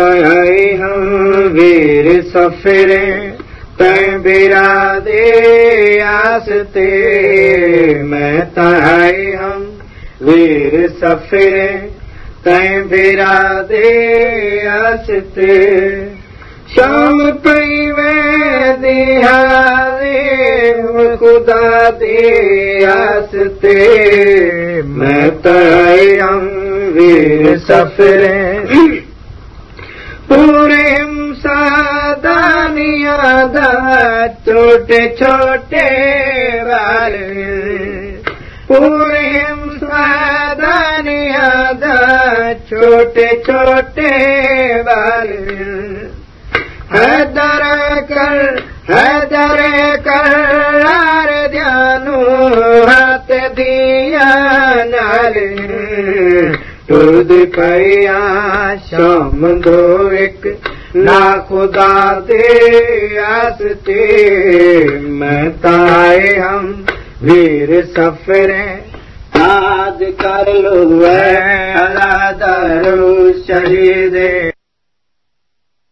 तय हम वीर सफरे तय बिरा दे आसते। मैं तय हम वीर सफरे तय बिरा दे आसते। शाम पई दिहारे खुदा दे आसते। मैं तय हम वीर सफरे सादानिया दा छोटे छोटे वाले पूरे सादानिया दा छोटे छोटे वाले हैदर कर हैदर कर ध्यानु हाथ दिया नाले टुरद पया शाम दो एक खुदा दे आसते मैं ताए हम वीर सफरे। याद कर लो अला दरो शहीदे